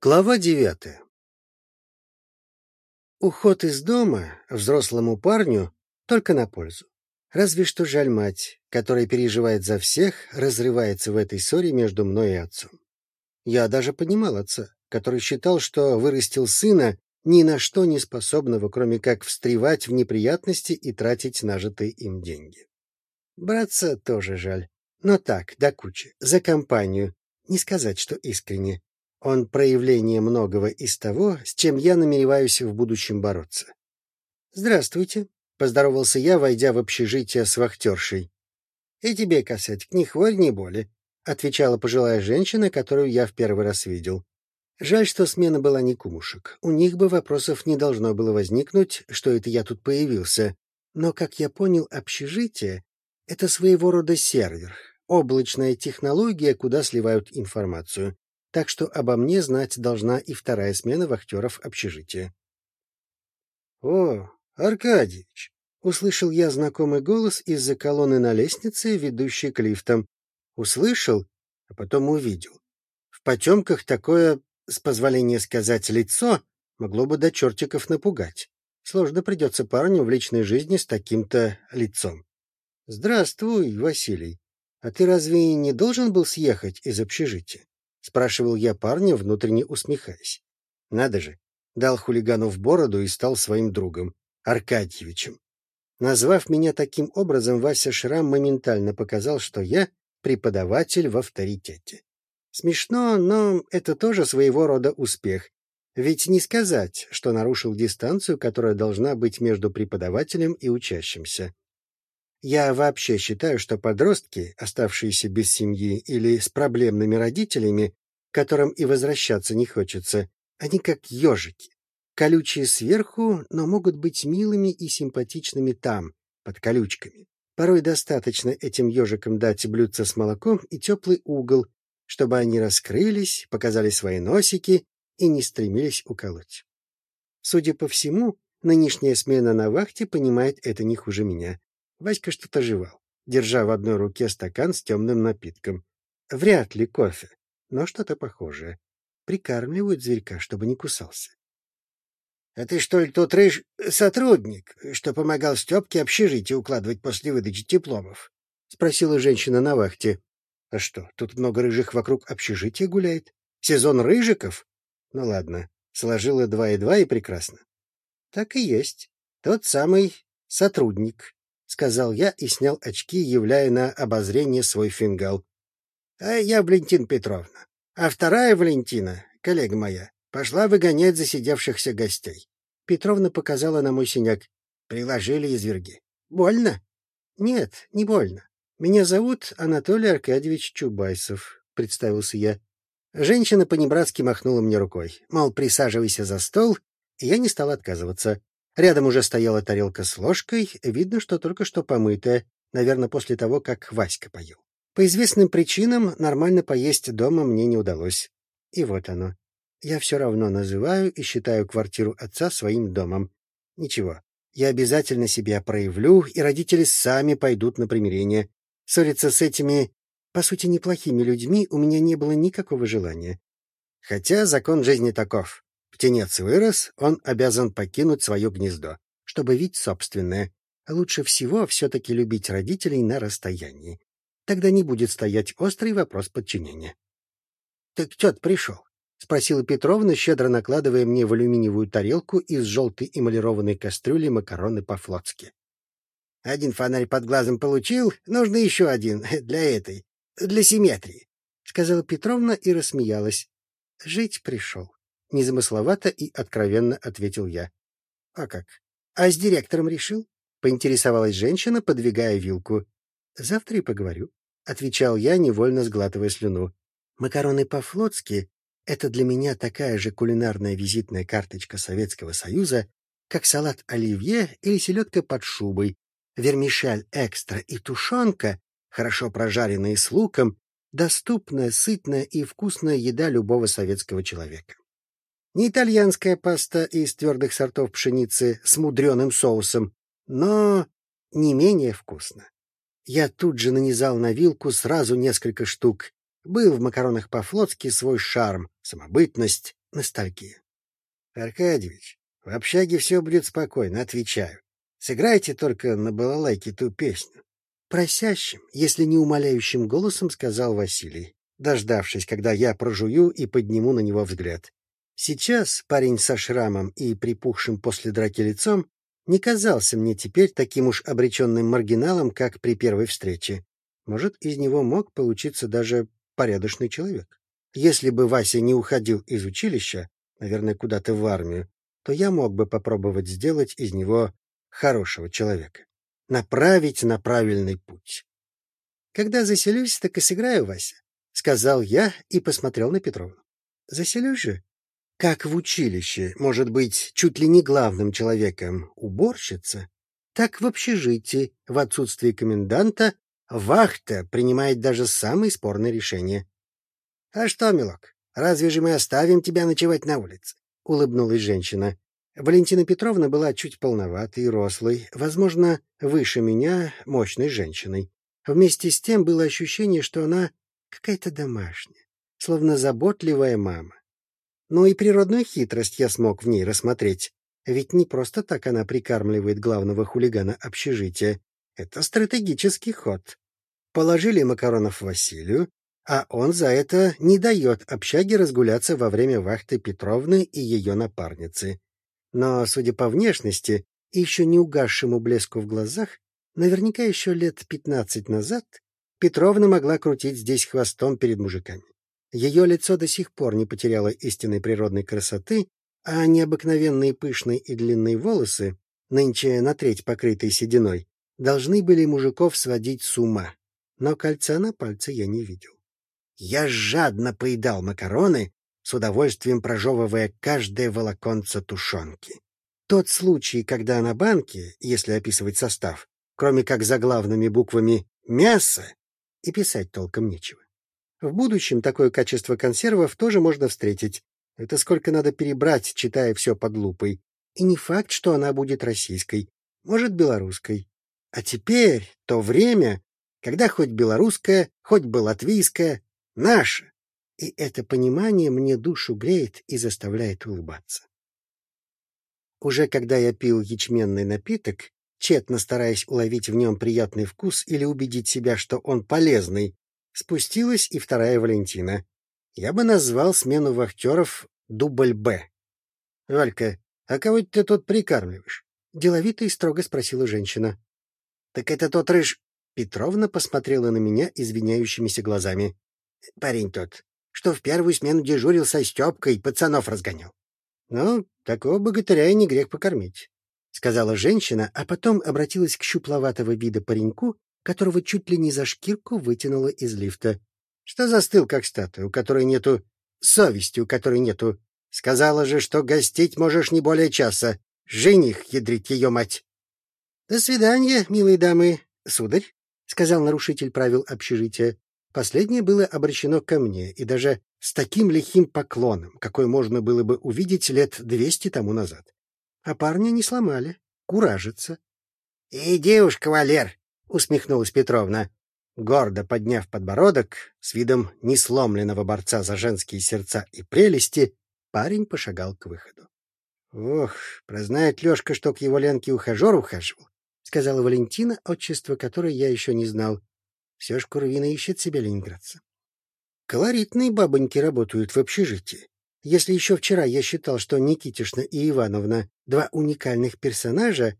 Глава девятая Уход из дома взрослому парню только на пользу. Разве что жаль мать, которая переживает за всех, разрывается в этой ссоре между мной и отцом. Я даже понимал отца, который считал, что вырастил сына ни на что не способного, кроме как встревать в неприятности и тратить нажитые им деньги. Братца тоже жаль. Но так, до кучи, за компанию. Не сказать, что искренне. Он проявление многого из того, с чем я намереваюсь в будущем бороться. «Здравствуйте», — поздоровался я, войдя в общежитие с вахтершей. «И тебе, касать, ни хворь, ни боли», — отвечала пожилая женщина, которую я в первый раз видел. Жаль, что смена была не кумушек. У них бы вопросов не должно было возникнуть, что это я тут появился. Но, как я понял, общежитие — это своего рода сервер, облачная технология, куда сливают информацию так что обо мне знать должна и вторая смена вахтеров общежития. — О, Аркадьевич! — услышал я знакомый голос из-за колонны на лестнице, ведущей к лифтам. Услышал, а потом увидел. В потемках такое, с позволения сказать, лицо могло бы до чертиков напугать. Сложно придется парню в личной жизни с таким-то лицом. — Здравствуй, Василий. А ты разве не должен был съехать из общежития? — спрашивал я парня, внутренне усмехаясь. Надо же, дал хулигану в бороду и стал своим другом, Аркадьевичем. Назвав меня таким образом, Вася Шрам моментально показал, что я преподаватель в авторитете. Смешно, но это тоже своего рода успех. Ведь не сказать, что нарушил дистанцию, которая должна быть между преподавателем и учащимся. Я вообще считаю, что подростки, оставшиеся без семьи или с проблемными родителями, которым и возвращаться не хочется, они как ежики, колючие сверху, но могут быть милыми и симпатичными там, под колючками. Порой достаточно этим ежикам дать блюдце с молоком и теплый угол, чтобы они раскрылись, показали свои носики и не стремились уколоть. Судя по всему, нынешняя смена на вахте понимает это не хуже меня. Васька что-то жевал, держа в одной руке стакан с темным напитком. Вряд ли кофе, но что-то похожее. Прикармливают зверька, чтобы не кусался. — А ты что ли тот рыж сотрудник, что помогал Степке общежитие укладывать после выдачи дипломов? — спросила женщина на вахте. — А что, тут много рыжих вокруг общежития гуляет? Сезон рыжиков? Ну ладно, сложила два и два и прекрасно. — Так и есть. Тот самый сотрудник, — сказал я и снял очки, являя на обозрение свой фингал. — А я Валентина Петровна. А вторая Валентина, коллега моя, пошла выгонять засидевшихся гостей. Петровна показала на мой синяк. Приложили изверги. — Больно? — Нет, не больно. Меня зовут Анатолий Аркадьевич Чубайсов, — представился я. Женщина по-небратски махнула мне рукой, мол, присаживайся за стол, и я не стал отказываться. Рядом уже стояла тарелка с ложкой, видно, что только что помытая, наверное, после того, как Васька поел. По известным причинам нормально поесть дома мне не удалось. И вот оно. Я все равно называю и считаю квартиру отца своим домом. Ничего, я обязательно себя проявлю, и родители сами пойдут на примирение. Ссориться с этими, по сути, неплохими людьми у меня не было никакого желания. Хотя закон жизни таков. Птенец вырос, он обязан покинуть свое гнездо, чтобы видеть собственное. А лучше всего все-таки любить родителей на расстоянии. Тогда не будет стоять острый вопрос подчинения. — Так кто-то пришел? — спросила Петровна, щедро накладывая мне в алюминиевую тарелку из желтой эмалированной кастрюли макароны по-флотски. — Один фонарь под глазом получил, нужно еще один для этой, для симметрии, — сказала Петровна и рассмеялась. — Жить пришел. — незамысловато и откровенно ответил я. — А как? А с директором решил? — поинтересовалась женщина, подвигая вилку. — Завтра и поговорю, — отвечал я, невольно сглатывая слюну. Макароны по-флотски — это для меня такая же кулинарная визитная карточка Советского Союза, как салат оливье или селедка под шубой, вермишаль экстра и тушенка, хорошо прожаренные с луком, доступная, сытная и вкусная еда любого советского человека. Не итальянская паста из твердых сортов пшеницы с мудреным соусом, но не менее вкусно. Я тут же нанизал на вилку сразу несколько штук. Был в макаронах по-флотски свой шарм, самобытность, ностальгия. — Аркадьевич, в общаге все будет спокойно, отвечаю. Сыграйте только на балалайке ту песню. Просящим, если не умоляющим голосом сказал Василий, дождавшись, когда я прожую и подниму на него взгляд. Сейчас парень со шрамом и припухшим после драки лицом не казался мне теперь таким уж обреченным маргиналом, как при первой встрече. Может, из него мог получиться даже порядочный человек. Если бы Вася не уходил из училища, наверное, куда-то в армию, то я мог бы попробовать сделать из него хорошего человека направить на правильный путь. Когда заселюсь, так и сыграю, Вася, — сказал я и посмотрел на Петровну. Заселюсь же. Как в училище, может быть, чуть ли не главным человеком уборщица, так в общежитии, в отсутствии коменданта, вахта принимает даже самые спорные решения. — А что, милок, разве же мы оставим тебя ночевать на улице? — улыбнулась женщина. Валентина Петровна была чуть полноватой и рослой, возможно, выше меня, мощной женщиной. Вместе с тем было ощущение, что она какая-то домашняя, словно заботливая мама. Но и природную хитрость я смог в ней рассмотреть. Ведь не просто так она прикармливает главного хулигана общежития. Это стратегический ход. Положили макаронов Василию, а он за это не дает общаге разгуляться во время вахты Петровны и ее напарницы. Но, судя по внешности и еще не угасшему блеску в глазах, наверняка еще лет пятнадцать назад Петровна могла крутить здесь хвостом перед мужиками. Ее лицо до сих пор не потеряло истинной природной красоты, а необыкновенные пышные и длинные волосы, нынче на треть покрытые сединой, должны были мужиков сводить с ума. Но кольца на пальце я не видел. Я жадно поедал макароны, с удовольствием прожевывая каждое волоконце тушенки. Тот случай, когда на банке, если описывать состав, кроме как заглавными буквами «мясо», и писать толком нечего. В будущем такое качество консервов тоже можно встретить. Это сколько надо перебрать, читая все под лупой. И не факт, что она будет российской, может, белорусской. А теперь то время, когда хоть белорусская, хоть бы латвийская, наша. И это понимание мне душу греет и заставляет улыбаться. Уже когда я пил ячменный напиток, тщетно стараясь уловить в нем приятный вкус или убедить себя, что он полезный, спустилась и вторая Валентина. Я бы назвал смену вахтеров «Дубль Б». — Валька, а кого ты тут прикармливаешь? — деловито и строго спросила женщина. — Так это тот рыж... Петровна посмотрела на меня извиняющимися глазами. — Парень тот, что в первую смену дежурил со Степкой, пацанов разгонял. — Ну, такого богатыря и не грех покормить, — сказала женщина, а потом обратилась к щупловатого вида пареньку, которого чуть ли не за шкирку вытянула из лифта. — Что застыл, как статуя, у которой нету... совести, у которой нету? Сказала же, что гостить можешь не более часа. Жених ядрить ее мать. — До свидания, милые дамы, сударь, — сказал нарушитель правил общежития. Последнее было обращено ко мне, и даже с таким лихим поклоном, какой можно было бы увидеть лет двести тому назад. А парня не сломали, куражится. — Иди уж, кавалер! — усмехнулась Петровна. Гордо подняв подбородок, с видом несломленного борца за женские сердца и прелести, парень пошагал к выходу. — Ох, прознает Лешка, что к его Ленке ухажер ухаживал, — сказала Валентина, отчество которой я еще не знал. Все ж Курвина ищет себе ленинградца. Колоритные бабоньки работают в общежитии. Если еще вчера я считал, что Никитишна и Ивановна — два уникальных персонажа,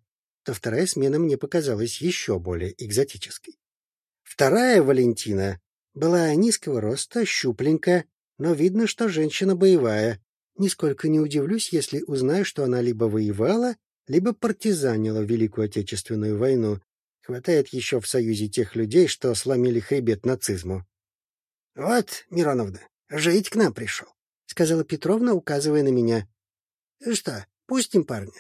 то вторая смена мне показалась еще более экзотической. Вторая Валентина была низкого роста, щупленькая, но видно, что женщина боевая. Нисколько не удивлюсь, если узнаю, что она либо воевала, либо партизанила Великую Отечественную войну, Хватает еще в Союзе тех людей, что сломили хребет нацизму. — Вот, Мироновна, жить к нам пришел, — сказала Петровна, указывая на меня. — Что, пустим парня?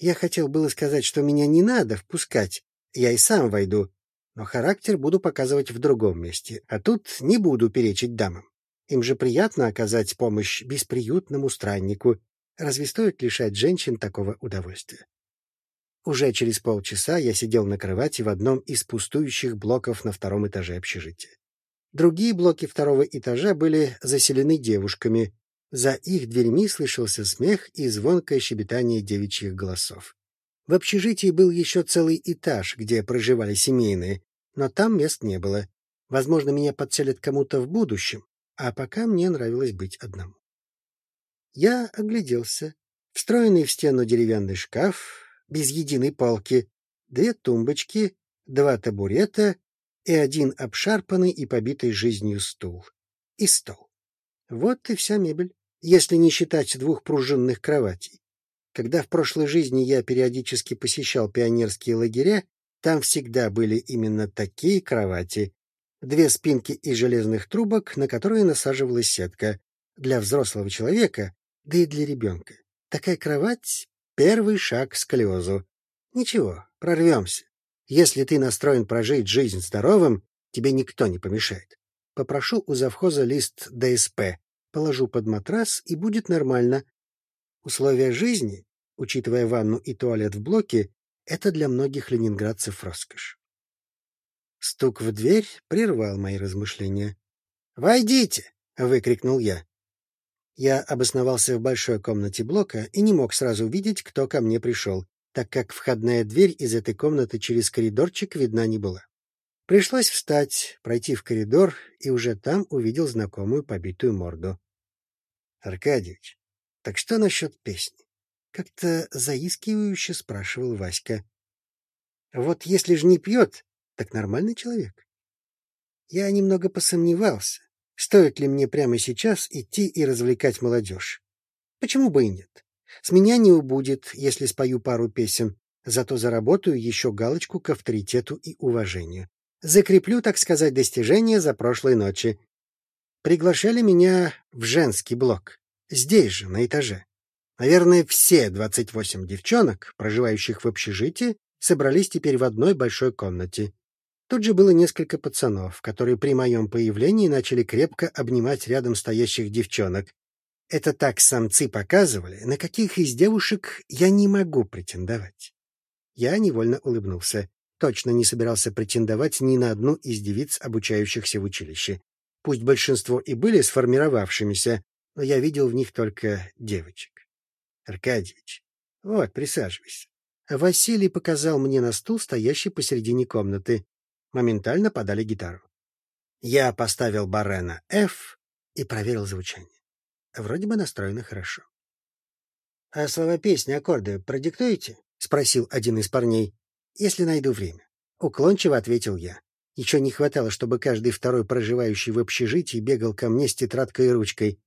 Я хотел было сказать, что меня не надо впускать, я и сам войду, но характер буду показывать в другом месте, а тут не буду перечить дамам. Им же приятно оказать помощь бесприютному страннику. Разве стоит лишать женщин такого удовольствия? Уже через полчаса я сидел на кровати в одном из пустующих блоков на втором этаже общежития. Другие блоки второго этажа были заселены девушками. За их дверьми слышался смех и звонкое щебетание девичьих голосов. В общежитии был еще целый этаж, где проживали семейные, но там мест не было. Возможно, меня подселят кому-то в будущем, а пока мне нравилось быть одному. Я огляделся. Встроенный в стену деревянный шкаф, без единой полки, две тумбочки, два табурета и один обшарпанный и побитый жизнью стул. И стол. Вот и вся мебель, если не считать двух пружинных кроватей. Когда в прошлой жизни я периодически посещал пионерские лагеря, там всегда были именно такие кровати. Две спинки из железных трубок, на которые насаживалась сетка. Для взрослого человека, да и для ребенка. Такая кровать — первый шаг к сколиозу. Ничего, прорвемся. Если ты настроен прожить жизнь здоровым, тебе никто не помешает. Попрошу у завхоза лист ДСП, положу под матрас, и будет нормально. Условия жизни, учитывая ванну и туалет в блоке, это для многих ленинградцев роскошь. Стук в дверь прервал мои размышления. «Войдите!» — выкрикнул я. Я обосновался в большой комнате блока и не мог сразу видеть, кто ко мне пришел так как входная дверь из этой комнаты через коридорчик видна не была. Пришлось встать, пройти в коридор, и уже там увидел знакомую побитую морду. — Аркадьевич, так что насчет песни? — как-то заискивающе спрашивал Васька. — Вот если ж не пьет, так нормальный человек. Я немного посомневался, стоит ли мне прямо сейчас идти и развлекать молодежь. Почему бы и нет? С меня не убудет, если спою пару песен, зато заработаю еще галочку к авторитету и уважению. Закреплю, так сказать, достижения за прошлой ночи. Приглашали меня в женский блок, здесь же, на этаже. Наверное, все двадцать восемь девчонок, проживающих в общежитии, собрались теперь в одной большой комнате. Тут же было несколько пацанов, которые при моем появлении начали крепко обнимать рядом стоящих девчонок, это так самцы показывали, на каких из девушек я не могу претендовать. Я невольно улыбнулся. Точно не собирался претендовать ни на одну из девиц, обучающихся в училище. Пусть большинство и были сформировавшимися, но я видел в них только девочек. Аркадьевич, вот, присаживайся. Василий показал мне на стул, стоящий посередине комнаты. Моментально подали гитару. Я поставил барена F и проверил звучание. Вроде бы настроено хорошо. — А слова песни, аккорды продиктуете? — спросил один из парней. — Если найду время. Уклончиво ответил я. Еще не хватало, чтобы каждый второй проживающий в общежитии бегал ко мне с тетрадкой и ручкой.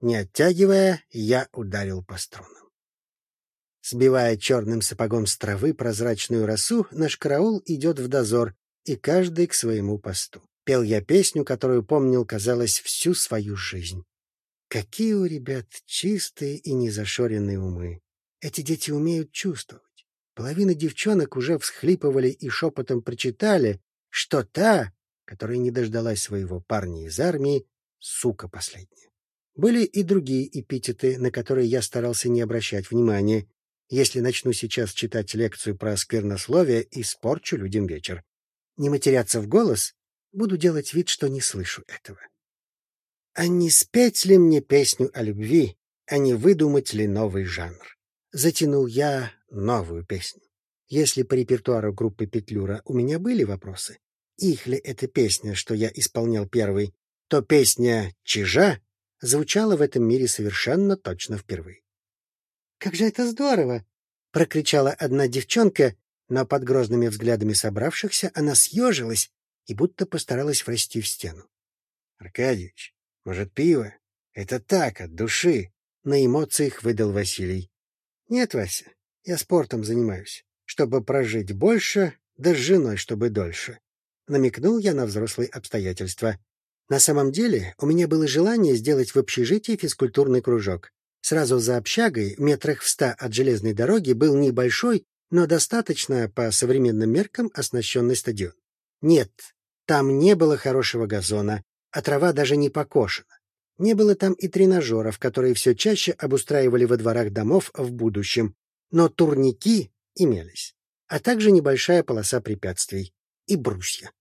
Не оттягивая, я ударил по струнам. Сбивая черным сапогом с травы прозрачную росу, наш караул идет в дозор, и каждый к своему посту. Пел я песню, которую помнил, казалось, всю свою жизнь. Какие у ребят чистые и незашоренные умы. Эти дети умеют чувствовать. Половина девчонок уже всхлипывали и шепотом прочитали, что та, которая не дождалась своего парня из армии, сука последняя. Были и другие эпитеты, на которые я старался не обращать внимания. Если начну сейчас читать лекцию про сквернословие, испорчу людям вечер. Не матеряться в голос, буду делать вид, что не слышу этого. А не спеть ли мне песню о любви, а не выдумать ли новый жанр? Затянул я новую песню. Если по репертуару группы Петлюра у меня были вопросы, их ли эта песня, что я исполнял первый, то песня «Чижа» звучала в этом мире совершенно точно впервые. «Как же это здорово!» — прокричала одна девчонка, но под грозными взглядами собравшихся она съежилась и будто постаралась врасти в стену. — Аркадьевич, может, пиво? Это так, от души. На эмоциях выдал Василий. Нет, Вася, я спортом занимаюсь, чтобы прожить больше, да с женой, чтобы дольше. Намекнул я на взрослые обстоятельства. На самом деле, у меня было желание сделать в общежитии физкультурный кружок. Сразу за общагой, метрах в ста от железной дороги, был небольшой, но достаточно по современным меркам оснащенный стадион. Нет, там не было хорошего газона, а трава даже не покошена. Не было там и тренажеров, которые все чаще обустраивали во дворах домов в будущем, но турники имелись, а также небольшая полоса препятствий и брусья.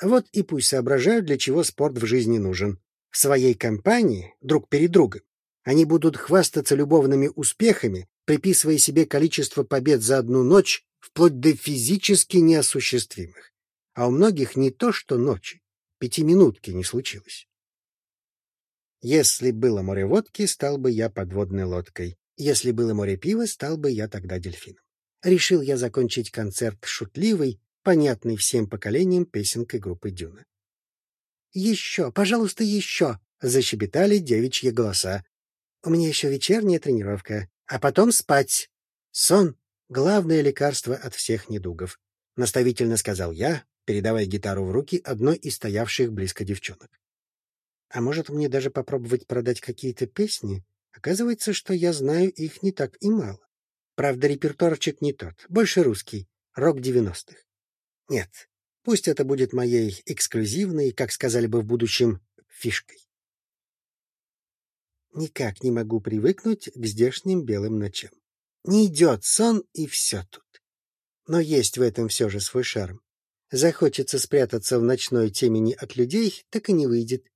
Вот и пусть соображают, для чего спорт в жизни нужен. В своей компании, друг перед другом, они будут хвастаться любовными успехами, приписывая себе количество побед за одну ночь, вплоть до физически неосуществимых. А у многих не то что ночи, пятиминутки не случилось. Если было море водки, стал бы я подводной лодкой. Если было море пива, стал бы я тогда дельфином. Решил я закончить концерт шутливой, понятной всем поколениям песенкой группы Дюна. «Еще, пожалуйста, еще!» — защебетали девичьи голоса. «У меня еще вечерняя тренировка, а потом спать. Сон — главное лекарство от всех недугов», — наставительно сказал я, передавая гитару в руки одной из стоявших близко девчонок. «А может, мне даже попробовать продать какие-то песни? Оказывается, что я знаю их не так и мало. Правда, репертуарчик не тот, больше русский, рок девяностых. Нет, пусть это будет моей эксклюзивной, как сказали бы в будущем, фишкой. Никак не могу привыкнуть к здешним белым ночам. Не идет сон, и все тут. Но есть в этом все же свой шарм. Захочется спрятаться в ночной темени от людей, так и не выйдет.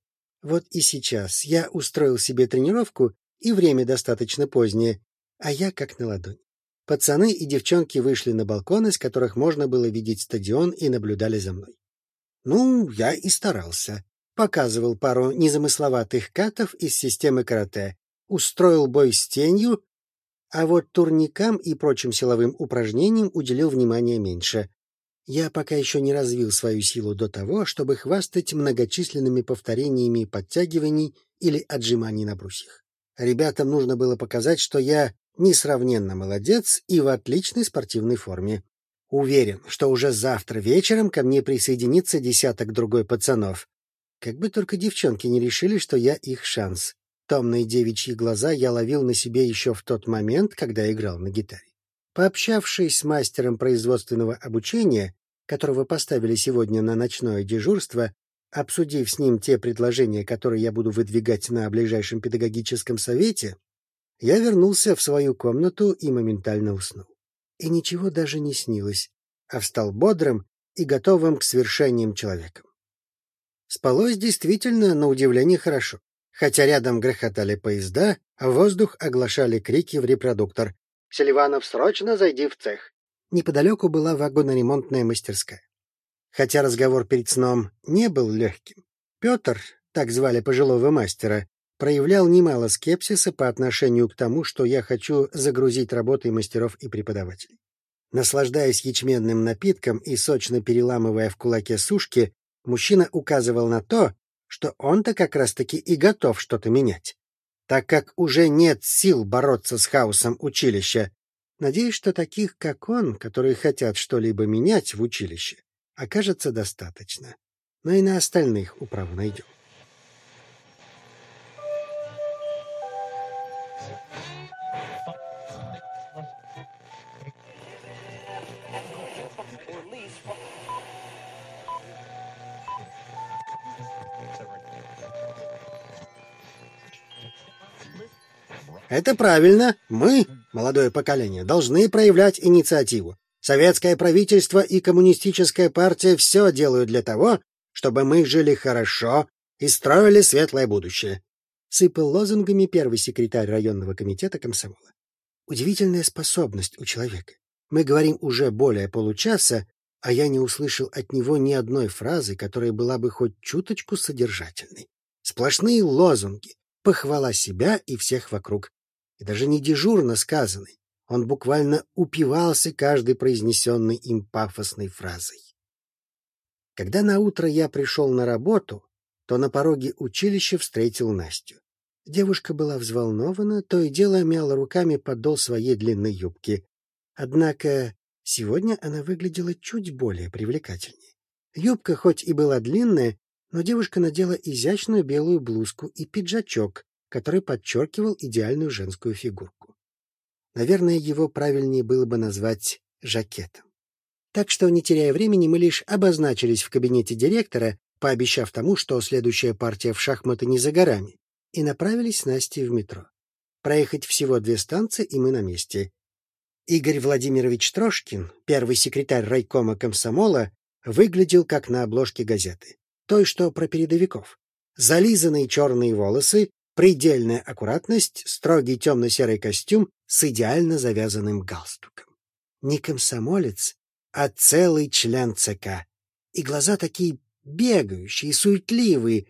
Вот и сейчас я устроил себе тренировку, и время достаточно позднее, а я как на ладонь. Пацаны и девчонки вышли на балконы, с которых можно было видеть стадион, и наблюдали за мной. Ну, я и старался. Показывал пару незамысловатых катов из системы карате, устроил бой с тенью, а вот турникам и прочим силовым упражнениям уделил внимания меньше. Я пока еще не развил свою силу до того, чтобы хвастать многочисленными повторениями подтягиваний или отжиманий на брусьях. Ребятам нужно было показать, что я несравненно молодец и в отличной спортивной форме. Уверен, что уже завтра вечером ко мне присоединится десяток другой пацанов. Как бы только девчонки не решили, что я их шанс. Томные девичьи глаза я ловил на себе еще в тот момент, когда играл на гитаре. Пообщавшись с мастером производственного обучения, которого поставили сегодня на ночное дежурство, обсудив с ним те предложения, которые я буду выдвигать на ближайшем педагогическом совете, я вернулся в свою комнату и моментально уснул. И ничего даже не снилось, а встал бодрым и готовым к свершениям человеком. Спалось действительно, на удивление, хорошо. Хотя рядом грохотали поезда, а воздух оглашали крики в репродуктор. «Селиванов, срочно зайди в цех!» Неподалеку была вагоноремонтная мастерская. Хотя разговор перед сном не был легким. Петр, так звали пожилого мастера, проявлял немало скепсиса по отношению к тому, что я хочу загрузить работой мастеров и преподавателей. Наслаждаясь ячменным напитком и сочно переламывая в кулаке сушки, мужчина указывал на то, что он-то как раз-таки и готов что-то менять, так как уже нет сил бороться с хаосом училища. Надеюсь, что таких, как он, которые хотят что-либо менять в училище, окажется достаточно. Но и на остальных управу найдем. Это правильно. Мы, молодое поколение, должны проявлять инициативу. Советское правительство и коммунистическая партия все делают для того, чтобы мы жили хорошо и строили светлое будущее. Сыпал лозунгами первый секретарь районного комитета комсомола. Удивительная способность у человека. Мы говорим уже более получаса, а я не услышал от него ни одной фразы, которая была бы хоть чуточку содержательной. Сплошные лозунги, похвала себя и всех вокруг и даже не дежурно сказанный. Он буквально упивался каждой произнесенной им пафосной фразой. Когда наутро я пришел на работу, то на пороге училища встретил Настю. Девушка была взволнована, то и дело мяла руками подол своей длинной юбки. Однако сегодня она выглядела чуть более привлекательнее. Юбка хоть и была длинная, но девушка надела изящную белую блузку и пиджачок, который подчеркивал идеальную женскую фигурку. Наверное, его правильнее было бы назвать жакетом. Так что, не теряя времени, мы лишь обозначились в кабинете директора, пообещав тому, что следующая партия в шахматы не за горами, и направились с Настей в метро. Проехать всего две станции, и мы на месте. Игорь Владимирович Трошкин, первый секретарь райкома комсомола, выглядел как на обложке газеты, той, что про передовиков. зализанные черные волосы, предельная аккуратность, строгий темно-серый костюм с идеально завязанным галстуком. Не комсомолец, а целый член ЦК. И глаза такие бегающие, суетливые,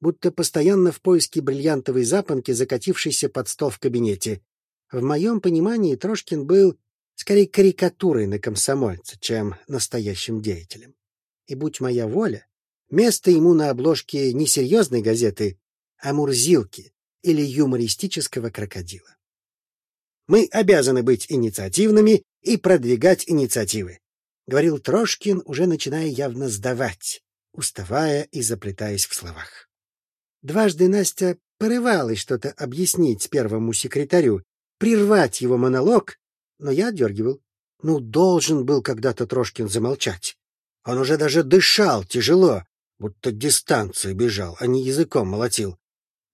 будто постоянно в поиске бриллиантовой запонки, закатившейся под стол в кабинете. В моем понимании Трошкин был скорее карикатурой на комсомольца, чем настоящим деятелем. И будь моя воля, место ему на обложке не серьезной газеты, а Мурзилки или юмористического крокодила. Мы обязаны быть инициативными и продвигать инициативы, говорил Трошкин, уже начиная явно сдавать, уставая и заплетаясь в словах. Дважды Настя порывалась что-то объяснить первому секретарю, прервать его монолог, но я отдергивал. Ну, должен был когда-то Трошкин замолчать. Он уже даже дышал тяжело, будто дистанцию бежал, а не языком молотил.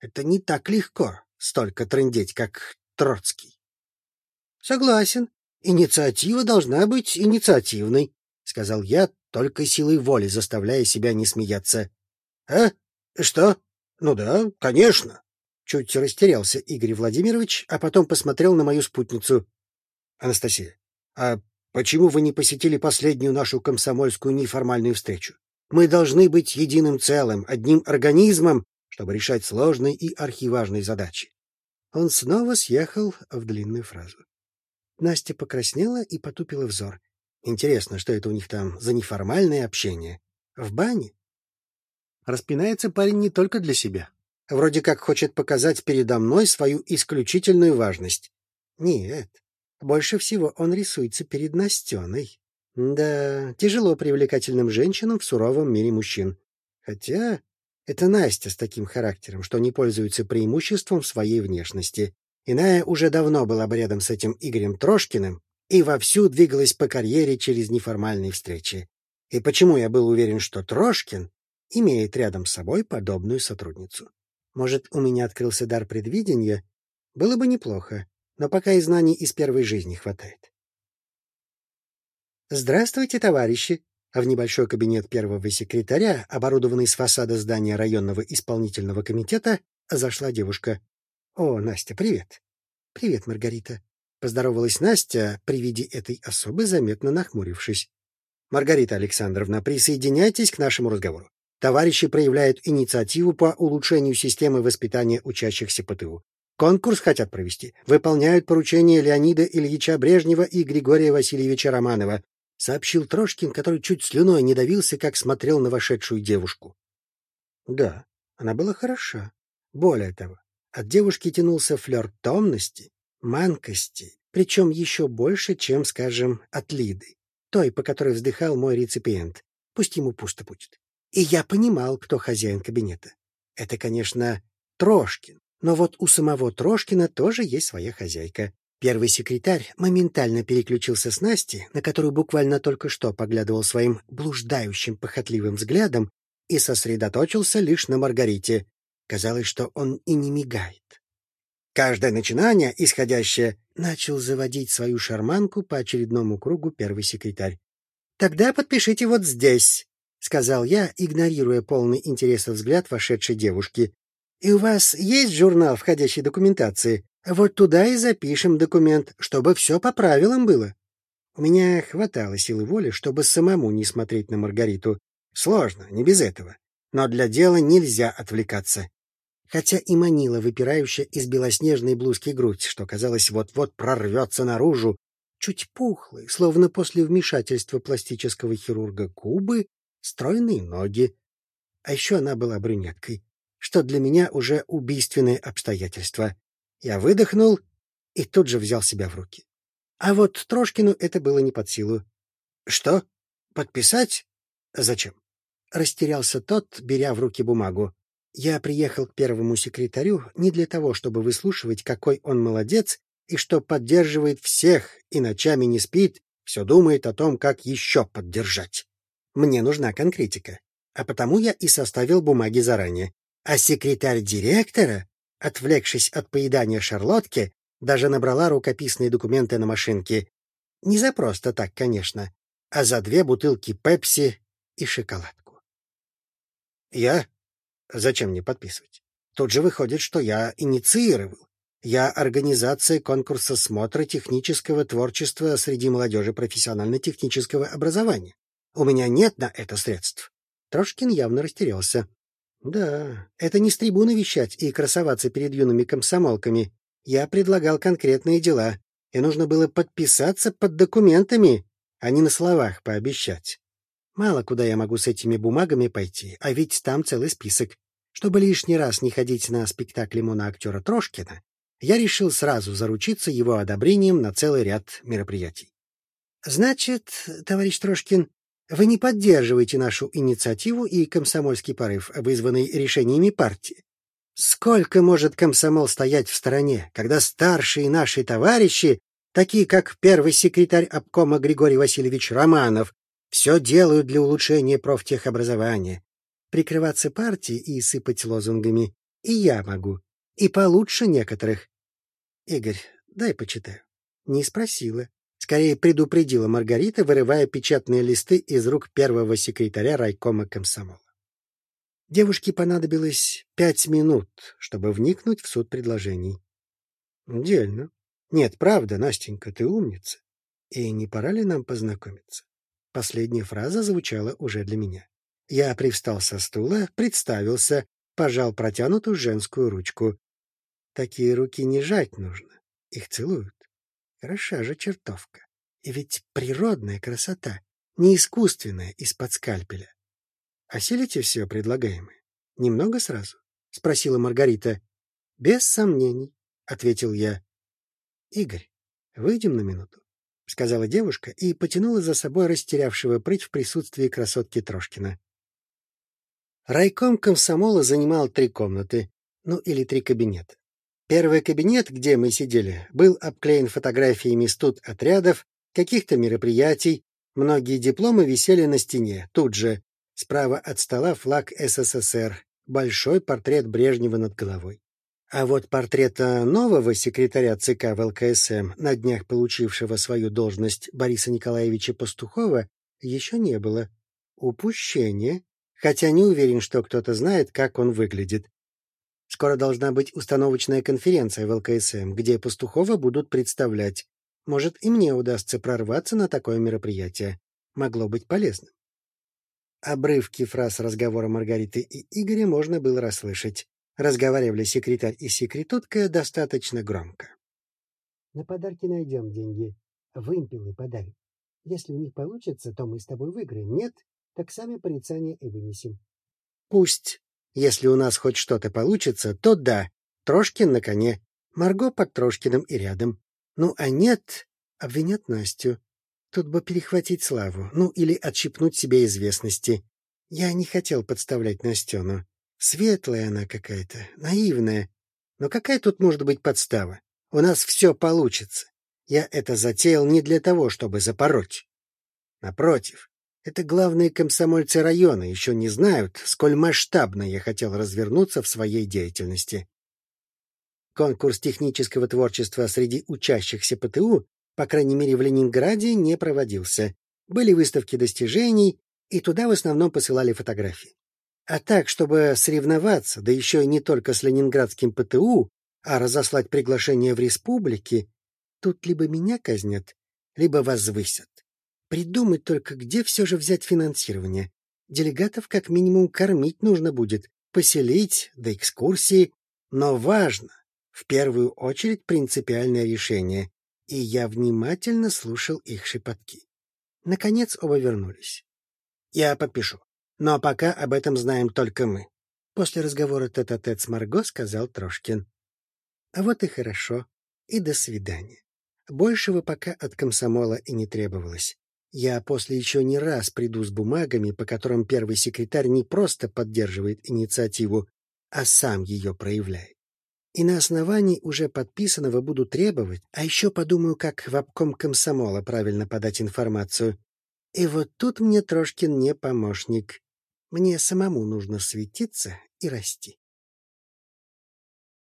Это не так легко, столько трындеть, как Троцкий. — Согласен. Инициатива должна быть инициативной, — сказал я, только силой воли заставляя себя не смеяться. — А? Что? Ну да, конечно. Чуть растерялся Игорь Владимирович, а потом посмотрел на мою спутницу. — Анастасия, а почему вы не посетили последнюю нашу комсомольскую неформальную встречу? Мы должны быть единым целым, одним организмом, чтобы решать сложные и архиважные задачи. Он снова съехал в длинную фразу. Настя покраснела и потупила взор. Интересно, что это у них там за неформальное общение? В бане? Распинается парень не только для себя. Вроде как хочет показать передо мной свою исключительную важность. Нет, больше всего он рисуется перед Настеной. Да, тяжело привлекательным женщинам в суровом мире мужчин. Хотя это Настя с таким характером, что не пользуется преимуществом своей внешности. Иная уже давно была бы рядом с этим Игорем Трошкиным и вовсю двигалась по карьере через неформальные встречи. И почему я был уверен, что Трошкин имеет рядом с собой подобную сотрудницу? Может, у меня открылся дар предвидения? Было бы неплохо, но пока и знаний из первой жизни хватает. «Здравствуйте, товарищи!» А в небольшой кабинет первого секретаря, оборудованный с фасада здания районного исполнительного комитета, зашла девушка. — О, Настя, привет. — Привет, Маргарита. Поздоровалась Настя, при виде этой особы заметно нахмурившись. — Маргарита Александровна, присоединяйтесь к нашему разговору. Товарищи проявляют инициативу по улучшению системы воспитания учащихся ПТУ. Конкурс хотят провести. Выполняют поручения Леонида Ильича Брежнева и Григория Васильевича Романова. — сообщил Трошкин, который чуть слюной не давился, как смотрел на вошедшую девушку. Да, она была хороша. Более того, от девушки тянулся флер томности, манкости, причем еще больше, чем, скажем, от Лиды, той, по которой вздыхал мой реципиент. Пусть ему пусто будет. И я понимал, кто хозяин кабинета. Это, конечно, Трошкин, но вот у самого Трошкина тоже есть своя хозяйка. Первый секретарь моментально переключился с Насти, на которую буквально только что поглядывал своим блуждающим похотливым взглядом, и сосредоточился лишь на Маргарите. Казалось, что он и не мигает. Каждое начинание, исходящее, начал заводить свою шарманку по очередному кругу первый секретарь. «Тогда подпишите вот здесь», — сказал я, игнорируя полный интереса взгляд вошедшей девушки. «И у вас есть журнал входящей документации?» Вот туда и запишем документ, чтобы все по правилам было. У меня хватало силы воли, чтобы самому не смотреть на Маргариту. Сложно, не без этого. Но для дела нельзя отвлекаться. Хотя и манила выпирающая из белоснежной блузки грудь, что, казалось, вот-вот прорвется наружу, чуть пухлые, словно после вмешательства пластического хирурга губы, стройные ноги. А еще она была брюнеткой, что для меня уже убийственное обстоятельство. Я выдохнул и тут же взял себя в руки. А вот Трошкину это было не под силу. — Что? Подписать? Зачем? Растерялся тот, беря в руки бумагу. Я приехал к первому секретарю не для того, чтобы выслушивать, какой он молодец и что поддерживает всех и ночами не спит, все думает о том, как еще поддержать. Мне нужна конкретика, а потому я и составил бумаги заранее. А секретарь директора отвлекшись от поедания шарлотки, даже набрала рукописные документы на машинке. Не за просто так, конечно, а за две бутылки пепси и шоколадку. — Я? Зачем мне подписывать? Тут же выходит, что я инициировал. Я организация конкурса смотра технического творчества среди молодежи профессионально-технического образования. У меня нет на это средств. Трошкин явно растерялся. Да, это не с трибуны вещать и красоваться перед юными комсомолками. Я предлагал конкретные дела, и нужно было подписаться под документами, а не на словах пообещать. Мало куда я могу с этими бумагами пойти, а ведь там целый список. Чтобы лишний раз не ходить на спектакль мона актера Трошкина, я решил сразу заручиться его одобрением на целый ряд мероприятий. — Значит, товарищ Трошкин, вы не поддерживаете нашу инициативу и комсомольский порыв, вызванный решениями партии. Сколько может комсомол стоять в стороне, когда старшие наши товарищи, такие как первый секретарь обкома Григорий Васильевич Романов, все делают для улучшения профтехобразования? Прикрываться партией и сыпать лозунгами и я могу, и получше некоторых. Игорь, дай почитаю. Не спросила. Скорее предупредила Маргарита, вырывая печатные листы из рук первого секретаря райкома комсомола. Девушке понадобилось пять минут, чтобы вникнуть в суть предложений. — Дельно. Нет, правда, Настенька, ты умница. И не пора ли нам познакомиться? Последняя фраза звучала уже для меня. Я привстал со стула, представился, пожал протянутую женскую ручку. Такие руки не жать нужно, их целуют. Хороша же чертовка. И ведь природная красота, не искусственная из-под скальпеля. — Осилите все предлагаемое? Немного сразу? — спросила Маргарита. — Без сомнений, — ответил я. — Игорь, выйдем на минуту, — сказала девушка и потянула за собой растерявшего прыть в присутствии красотки Трошкина. Райком комсомола занимал три комнаты, ну или три кабинета. Первый кабинет, где мы сидели, был обклеен фотографиями студ отрядов, каких-то мероприятий, многие дипломы висели на стене, тут же. Справа от стола флаг СССР, большой портрет Брежнева над головой. А вот портрета нового секретаря ЦК ВЛКСМ, на днях получившего свою должность Бориса Николаевича Пастухова, еще не было. Упущение, хотя не уверен, что кто-то знает, как он выглядит. Скоро должна быть установочная конференция в ЛКСМ, где Пастухова будут представлять. Может, и мне удастся прорваться на такое мероприятие. Могло быть полезным. Обрывки фраз разговора Маргариты и Игоря можно было расслышать. Разговаривали секретарь и секретутка достаточно громко. — На подарки найдем деньги. Вымпелы подарим. Если у них получится, то мы с тобой выиграем. Нет, так сами порицания и вынесем. — Пусть если у нас хоть что-то получится, то да, Трошкин на коне, Марго под Трошкиным и рядом. Ну, а нет, обвинят Настю. Тут бы перехватить славу, ну или отщипнуть себе известности. Я не хотел подставлять Настену. Светлая она какая-то, наивная. Но какая тут может быть подстава? У нас все получится. Я это затеял не для того, чтобы запороть. Напротив, это главные комсомольцы района еще не знают, сколь масштабно я хотел развернуться в своей деятельности. Конкурс технического творчества среди учащихся ПТУ, по крайней мере в Ленинграде, не проводился. Были выставки достижений, и туда в основном посылали фотографии. А так, чтобы соревноваться, да еще и не только с ленинградским ПТУ, а разослать приглашение в республики, тут либо меня казнят, либо возвысят. Придумать только, где все же взять финансирование. Делегатов как минимум кормить нужно будет, поселить, до экскурсии. Но важно, в первую очередь, принципиальное решение. И я внимательно слушал их шепотки. Наконец оба вернулись. Я подпишу. Но пока об этом знаем только мы. После разговора тет-а-тет -тет с Марго сказал Трошкин. А вот и хорошо. И до свидания. Большего пока от комсомола и не требовалось. Я после еще не раз приду с бумагами, по которым первый секретарь не просто поддерживает инициативу, а сам ее проявляет. И на основании уже подписанного буду требовать, а еще подумаю, как в обком комсомола правильно подать информацию. И вот тут мне Трошкин не помощник. Мне самому нужно светиться и расти.